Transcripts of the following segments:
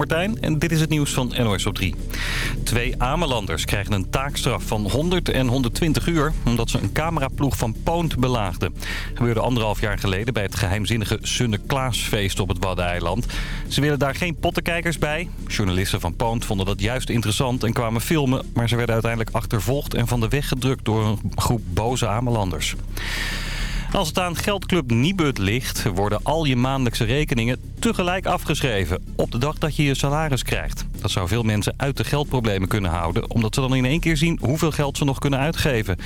Martijn en dit is het nieuws van NOS op 3. Twee Amelanders krijgen een taakstraf van 100 en 120 uur... omdat ze een cameraploeg van Poont belaagden. Dat gebeurde anderhalf jaar geleden bij het geheimzinnige Sunne Klaasfeest op het Waddeneiland. Ze willen daar geen pottenkijkers bij. Journalisten van Poont vonden dat juist interessant en kwamen filmen... maar ze werden uiteindelijk achtervolgd en van de weg gedrukt door een groep boze Amelanders. Als het aan geldclub Nibud ligt, worden al je maandelijkse rekeningen tegelijk afgeschreven. Op de dag dat je je salaris krijgt. Dat zou veel mensen uit de geldproblemen kunnen houden. Omdat ze dan in één keer zien hoeveel geld ze nog kunnen uitgeven.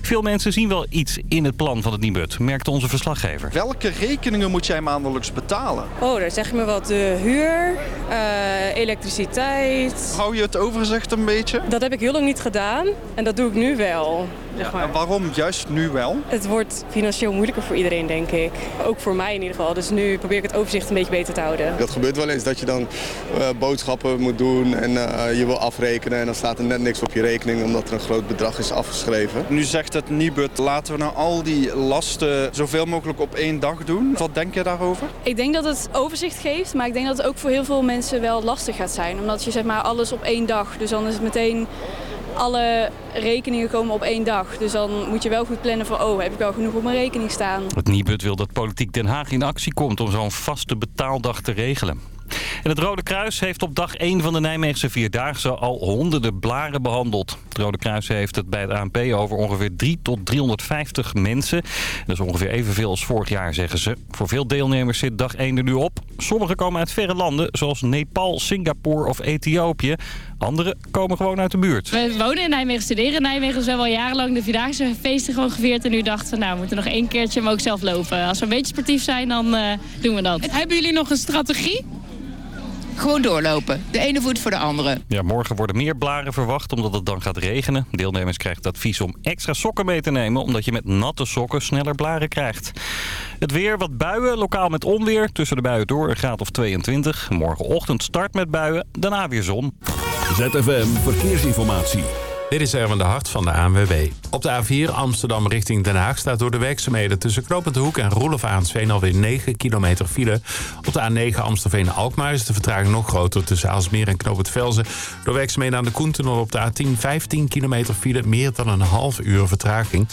Veel mensen zien wel iets in het plan van het Nibud, merkte onze verslaggever. Welke rekeningen moet jij maandelijks betalen? Oh, daar zeg je me wat. De huur, uh, elektriciteit. Hou je het overzicht een beetje? Dat heb ik heel lang niet gedaan en dat doe ik nu wel. Zeg maar. En waarom juist nu wel? Het wordt financieel moeilijker voor iedereen, denk ik. Ook voor mij in ieder geval. Dus nu probeer ik het overzicht een beetje beter te houden. Dat gebeurt wel eens dat je dan uh, boodschappen moet doen en uh, je wil afrekenen. En dan staat er net niks op je rekening omdat er een groot bedrag is afgeschreven. Nu zegt het Nibud, laten we nou al die lasten zoveel mogelijk op één dag doen. Wat denk je daarover? Ik denk dat het overzicht geeft, maar ik denk dat het ook voor heel veel mensen wel lastig gaat zijn. Omdat je zeg maar alles op één dag, dus dan is het meteen alle rekeningen komen op één dag. Dus dan moet je wel goed plannen van, oh, heb ik wel genoeg op mijn rekening staan. Het Nibud wil dat Politiek Den Haag in actie komt om zo'n vaste betaaldag te regelen. En het Rode Kruis heeft op dag 1 van de Nijmeegse Vierdaagse al honderden blaren behandeld. Het Rode Kruis heeft het bij het ANP over ongeveer 3 tot 350 mensen. Dat is ongeveer evenveel als vorig jaar, zeggen ze. Voor veel deelnemers zit dag 1 er nu op. Sommigen komen uit verre landen, zoals Nepal, Singapore of Ethiopië. Anderen komen gewoon uit de buurt. We wonen in Nijmegen, studeren in Nijmegen. Dus we hebben al jarenlang de Vierdaagse feesten gewoon gevierd. En nu dachten we, nou, we moeten nog één keertje, maar ook zelf lopen. Als we een beetje sportief zijn, dan uh, doen we dat. Hebben jullie nog een strategie? Gewoon doorlopen. De ene voet voor de andere. Ja, morgen worden meer blaren verwacht omdat het dan gaat regenen. Deelnemers krijgen het advies om extra sokken mee te nemen... omdat je met natte sokken sneller blaren krijgt. Het weer, wat buien, lokaal met onweer. Tussen de buien door een graad of 22. Morgenochtend start met buien, daarna weer zon. ZFM Verkeersinformatie. Dit is Erwin de Hart van de ANWB. Op de A4 Amsterdam richting Den Haag staat door de werkzaamheden... tussen Knopend Hoek en Roelof Aansveen alweer 9 kilometer file. Op de A9 Amstelveen-Alkmaar is de vertraging nog groter... tussen Aalsmeer en Knopend Velzen. Door werkzaamheden aan de Koentunnel op de A10 15 kilometer file... meer dan een half uur vertraging.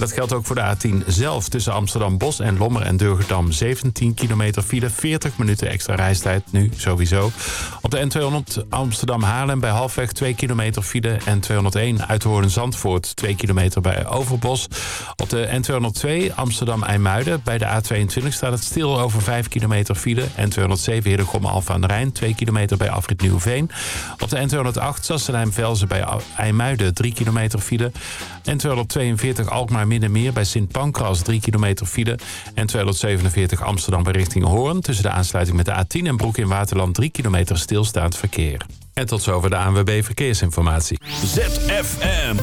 Dat geldt ook voor de A10 zelf. Tussen Amsterdam Bos en Lommer en Durgedam 17 kilometer file. 40 minuten extra reistijd nu sowieso. Op de N200 Amsterdam Haarlem bij halfweg 2 kilometer file. En 201 Uithoorn Zandvoort 2 kilometer bij Overbos. Op de N202 Amsterdam IJmuiden bij de A22 staat het stil over 5 kilometer file. N207 Heerdegomme Alfa aan de Rijn 2 kilometer bij Afrit Nieuwveen. Op de N208 Sassenheim Velzen bij IJmuiden 3 kilometer file. N242 Alkmaar Middenmeer bij Sint Pancras 3 kilometer file. En 247 Amsterdam bij richting Hoorn. Tussen de aansluiting met de A10 en Broek in Waterland 3 kilometer stilstaand verkeer. En tot zover de ANWB Verkeersinformatie. ZFM.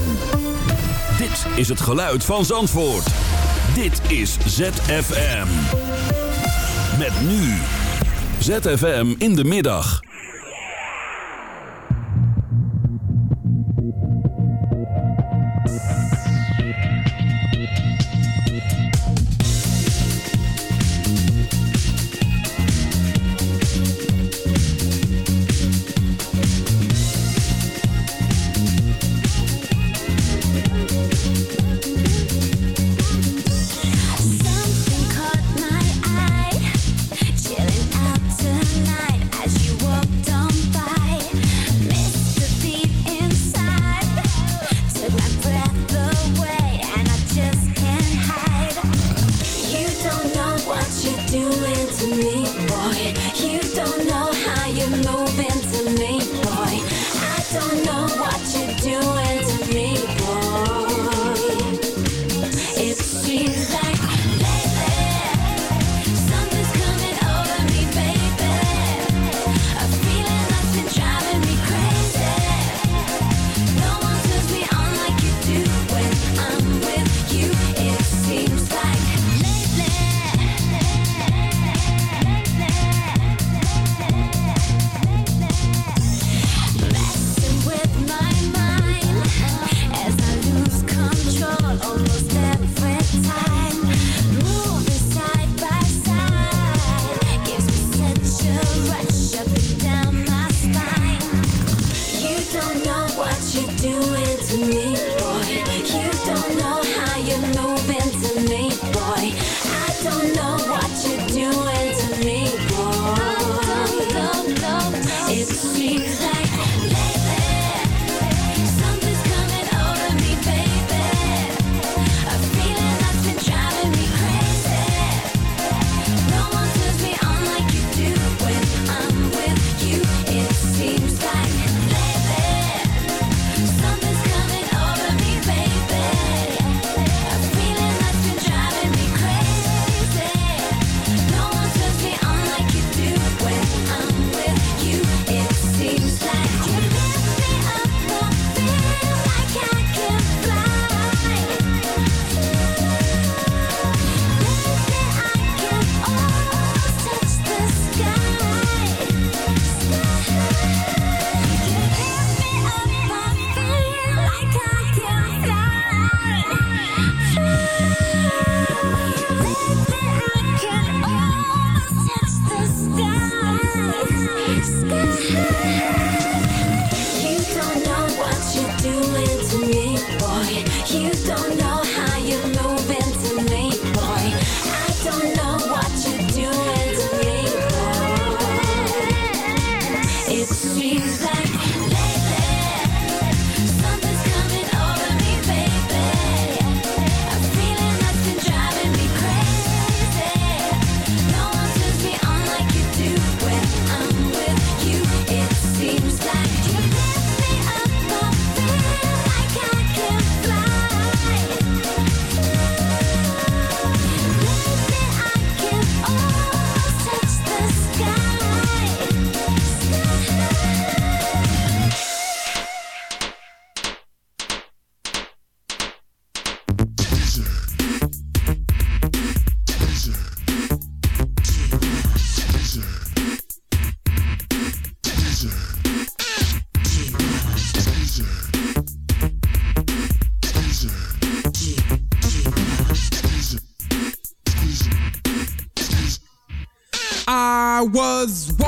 Dit is het geluid van Zandvoort. Dit is ZFM. Met nu. ZFM in de middag.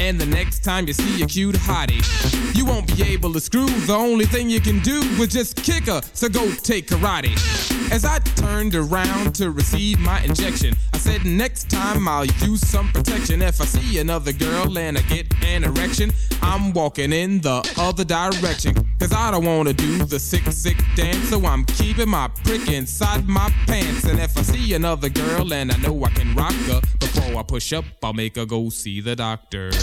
And the next time you see a cute hottie, you won't be able to screw. The only thing you can do is just kick her, so go take karate. As I turned around to receive my injection, I said next time I'll use some protection. If I see another girl and I get an erection, I'm walking in the other direction. Cause I don't wanna do the sick, sick dance, so I'm keeping my prick inside my pants. And if I see another girl and I know I can rock her, before I push up, I'll make her go see the doctor.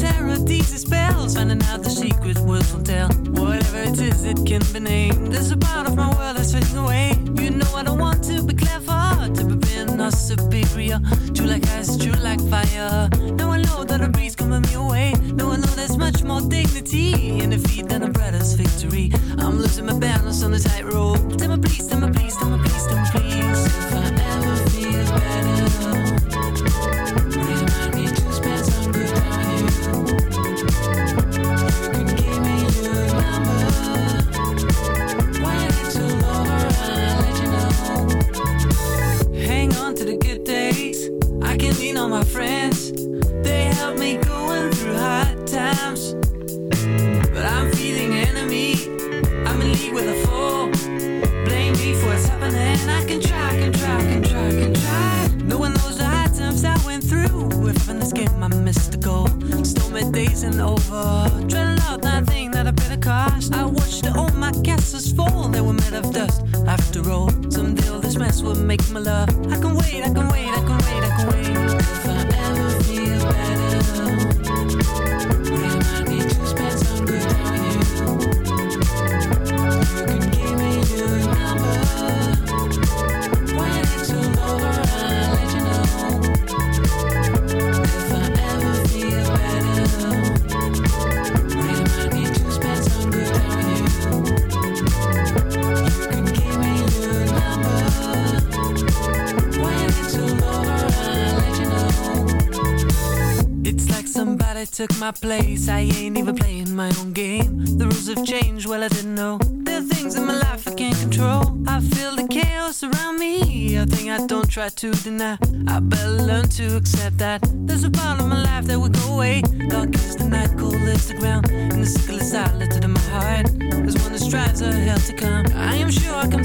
Terror these spells. Finding out the secret words will tell. Whatever it is, it can be named. There's a part of my world that's fading away. You know I don't took my place. I ain't even playing my own game. The rules have changed, well, I didn't know. There are things in my life I can't control. I feel the chaos around me, a thing I don't try to deny. I better learn to accept that. There's a part of my life that will go away. Dark is the night, cold is the ground. And the sickle is silent in my heart. There's one that strives a hell to come. I am sure I don't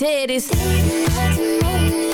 need ass and titties.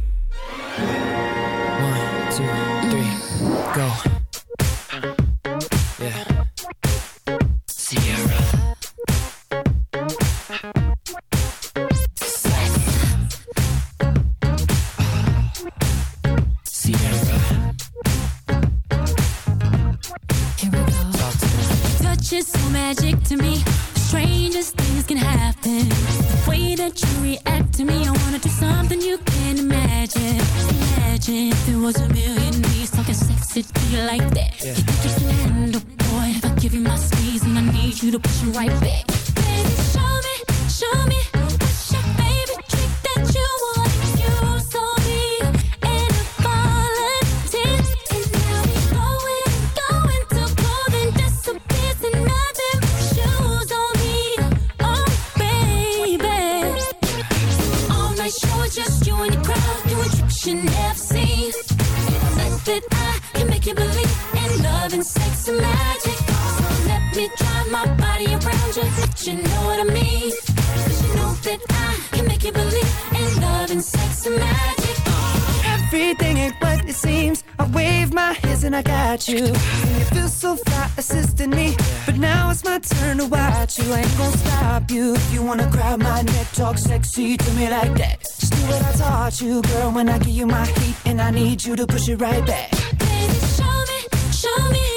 You to push it right back. Baby, show me, show me.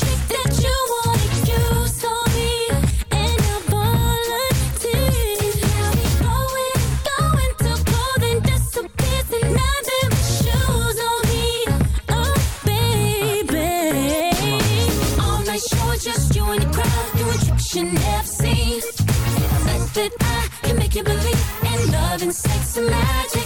Trick that you on me? And volunteer. Now we going, going and shoes on me. Oh, baby. All night just you and crowd doing tricks you never seen. Think I can make you believe in love and sex and magic.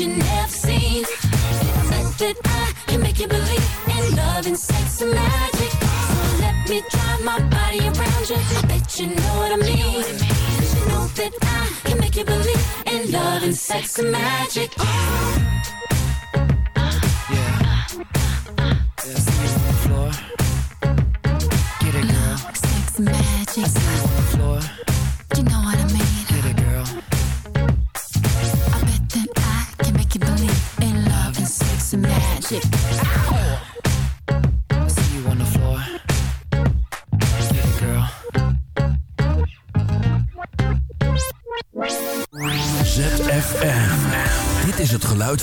you never seen. Think that I can make you believe in love and sex and magic. So let me drive my body around you. I bet you know what I mean. you know that I can make you believe in love and sex and magic. Yeah.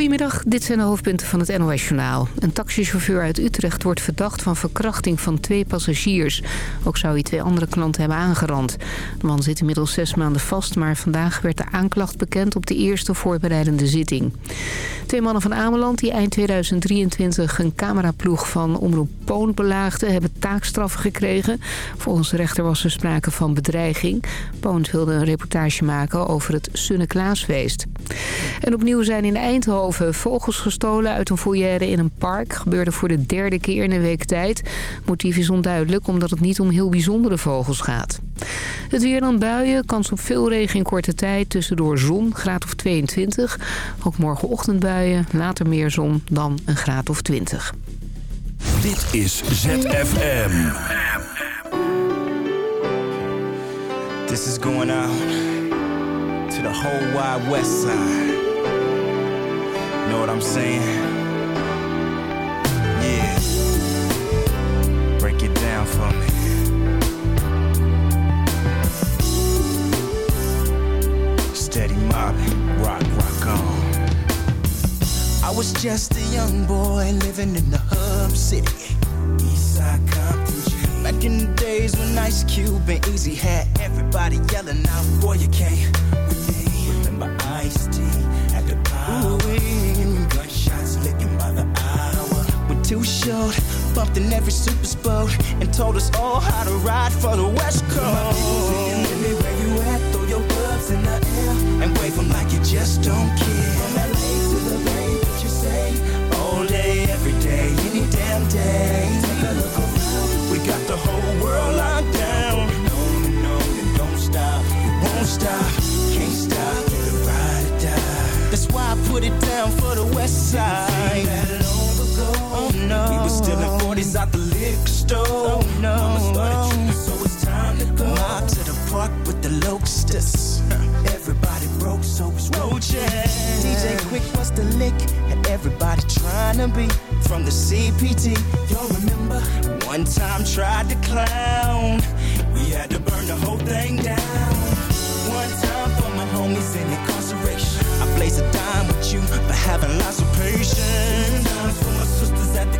Goedemiddag, dit zijn de hoofdpunten van het NOS-journaal. Een taxichauffeur uit Utrecht wordt verdacht van verkrachting van twee passagiers. Ook zou hij twee andere klanten hebben aangerand. De man zit inmiddels zes maanden vast, maar vandaag werd de aanklacht bekend op de eerste voorbereidende zitting. Twee mannen van Ameland die eind 2023 een cameraploeg van Omroep Poon belaagden... hebben taakstraffen gekregen. Volgens de rechter was er sprake van bedreiging. Poont wilde een reportage maken over het Sunne Klaasfeest. En opnieuw zijn in Eindhoven vogels gestolen uit een foyer in een park. Gebeurde voor de derde keer in een week tijd. Motief is onduidelijk omdat het niet om heel bijzondere vogels gaat. Het weer dan buien, kans op veel regen in korte tijd. Tussendoor zon, graad of 22. Ook morgenochtend buien, later meer zon, dan een graad of 20. Dit is ZFM. This is going out to the whole wide west side. Know what I'm saying? Yeah. Break it down for me. Steady mobbing, rock, rock on. I was just a young boy living in the hub city. Eastside Compton Back in the days when Ice Cube and Eazy had everybody yelling out, Boy, you can't with me. Remember Ice T at the power. We're too bumped in every super boat, and told us all how to ride for the West Coast. where you at, throw your gloves in the air, and wave 'em like you just don't care. From LA to the Bay, what you say? All day, every day, any damn day. Take a look around, we got the whole world locked down. And on and don't stop, it won't stop, can't stop, you ride or die. That's why I put it down for the West Side. 40s out the liquor store. Oh no, Mama started tripping, so it's time to go. Oh. Mob to the park with the locusts. Everybody broke, so it's roaches. DJ Quik was the lick, and everybody trying to be from the CPT. Y'all remember? One time tried to clown. We had to burn the whole thing down. One time for my homies in incarceration. I blaze a dime with you for having lots of patience. Two times for my sisters at the county build. I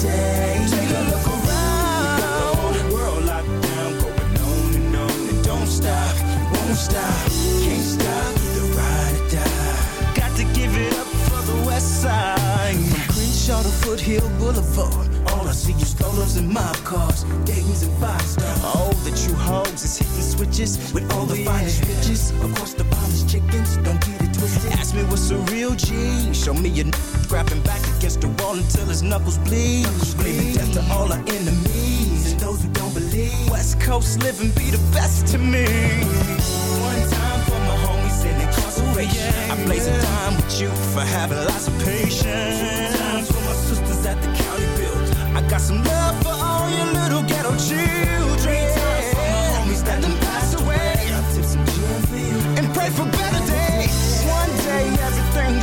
Take a look around. World locked down, going on and on and don't stop, won't stop, can't stop, either ride or die. Got to give it up for the West Side. From Crenshaw to Foothill Boulevard. All I see is strollers and mob cars, Dayton's and five. All the true hoes is hitting switches with all the finest bitches. across the finest chickens, don't get it twisted. Ask me what's a real G. Show me a n- grabbing back against the wall until his knuckles bleed. Screaming death to all our enemies and those who don't believe. West Coast living be the best to me. One time for my homies in incarceration. I blaze a time with you for having lots of patience. Two times for my sisters at the county build. I got some love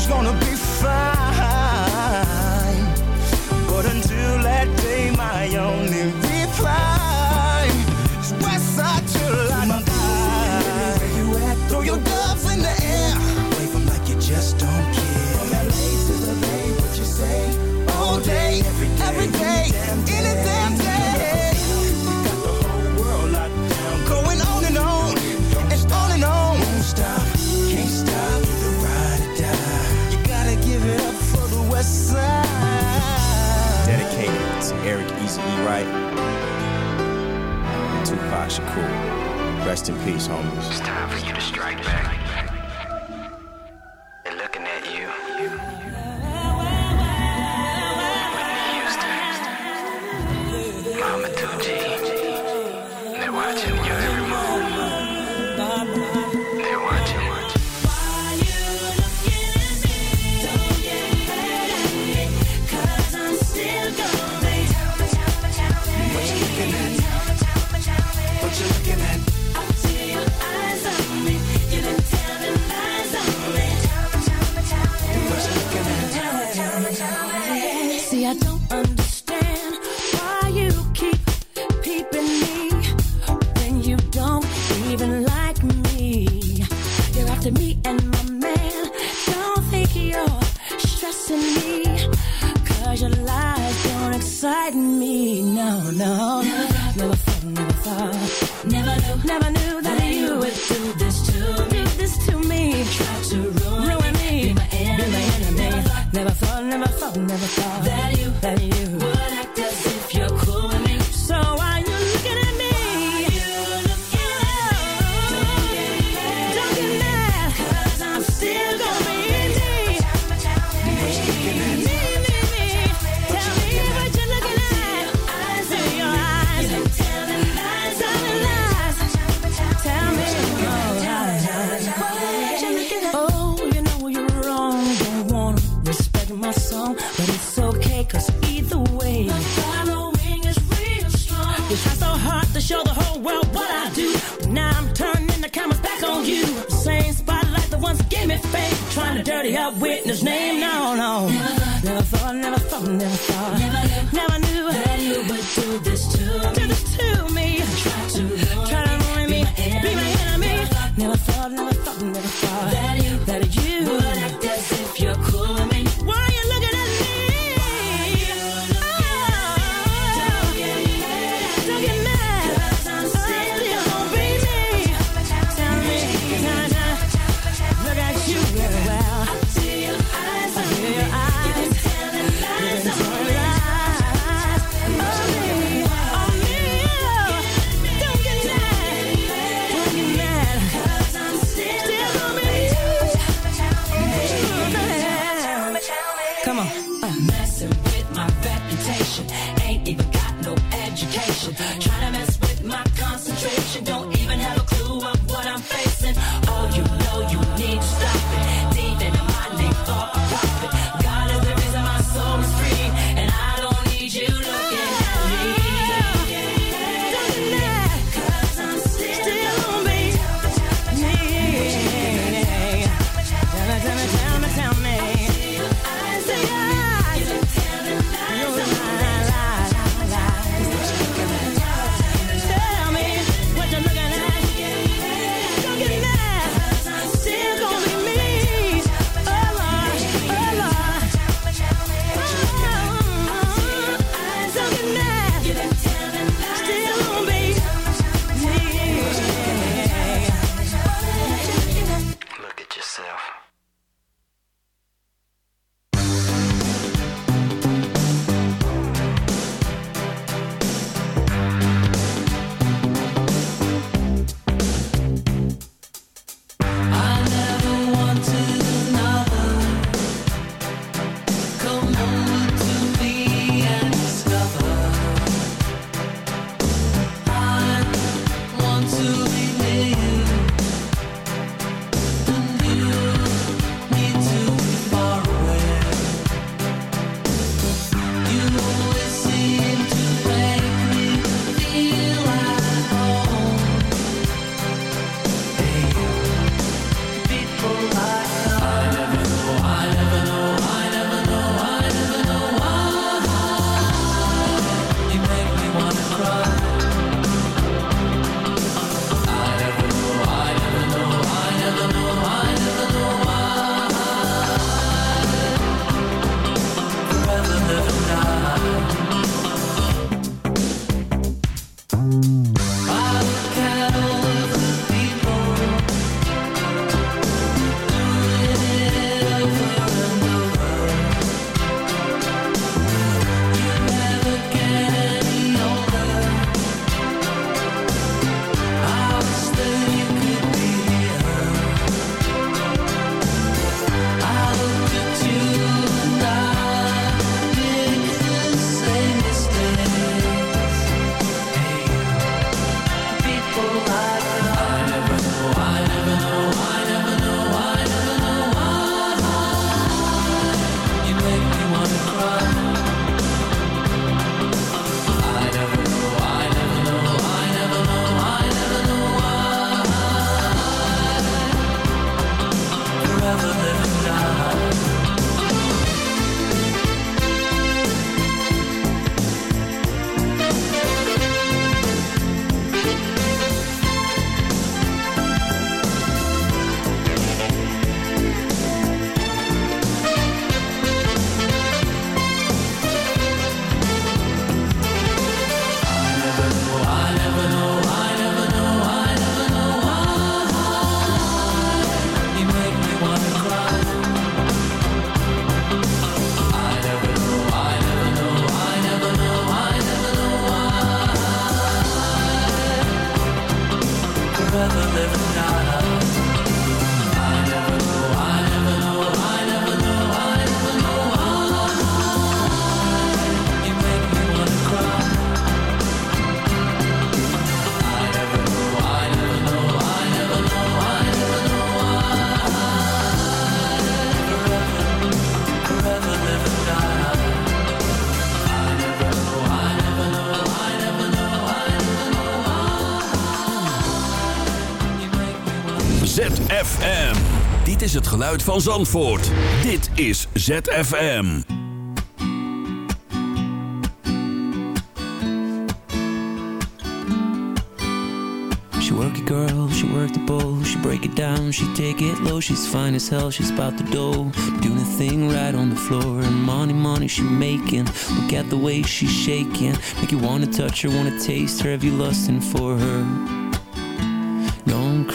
gonna be fine. And Tupac Shakur. Rest in peace, homies. It's time for you to strike back. Witness name. ZFM. Dit is het geluid van Zandvoort. Dit is ZFM. She work it girl, she work the bowl She break it down, she take it low She's fine as hell, she's about the dough Doing the thing right on the floor And money, money she making Look at the way she's shaking Make you wanna touch her, wanna taste her Have you lusting for her?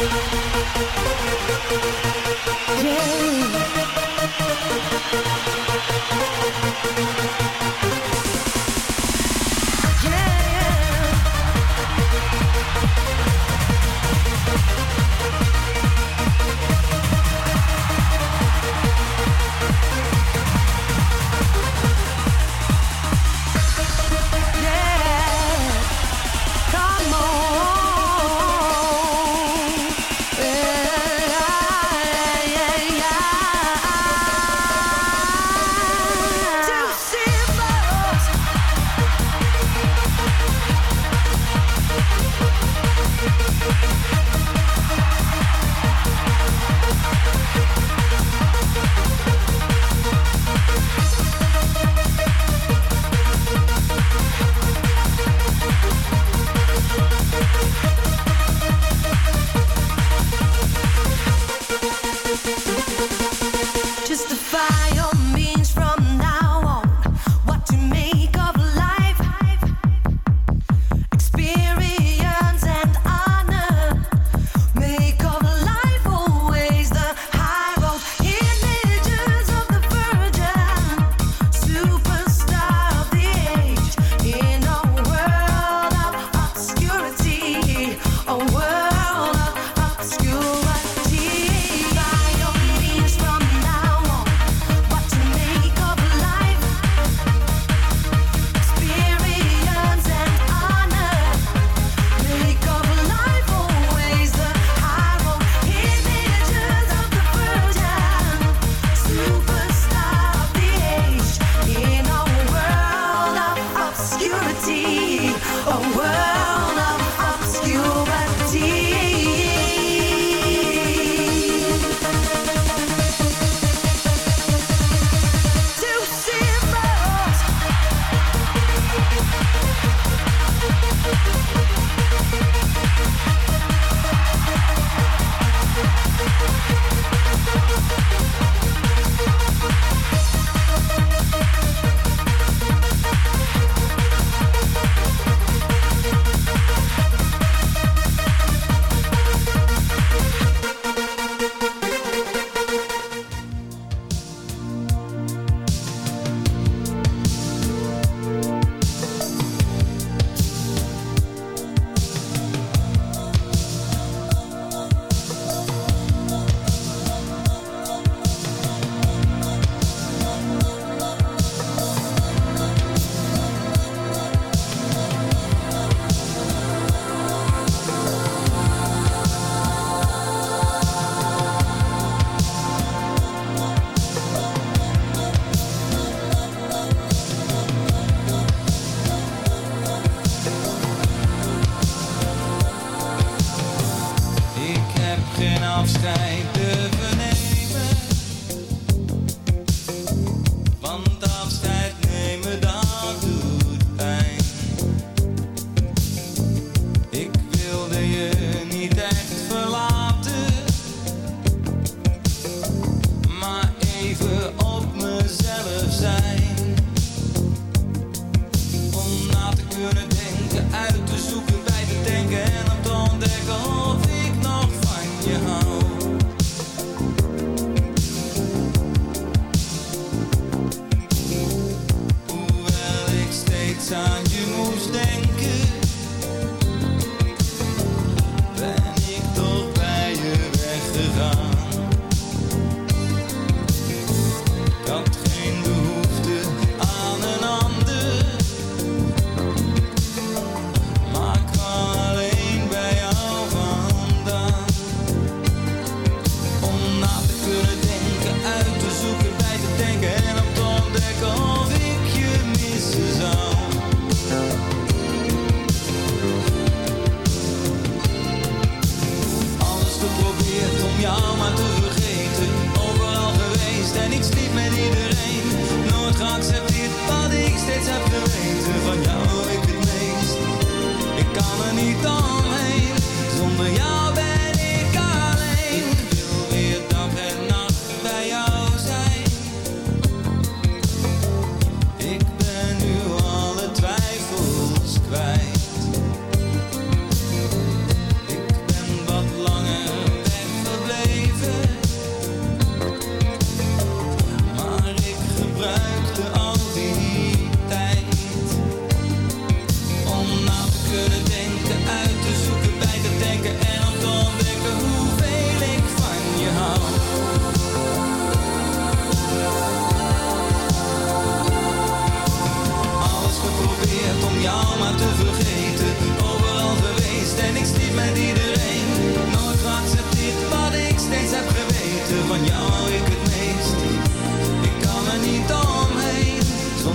Come on.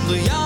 mundo e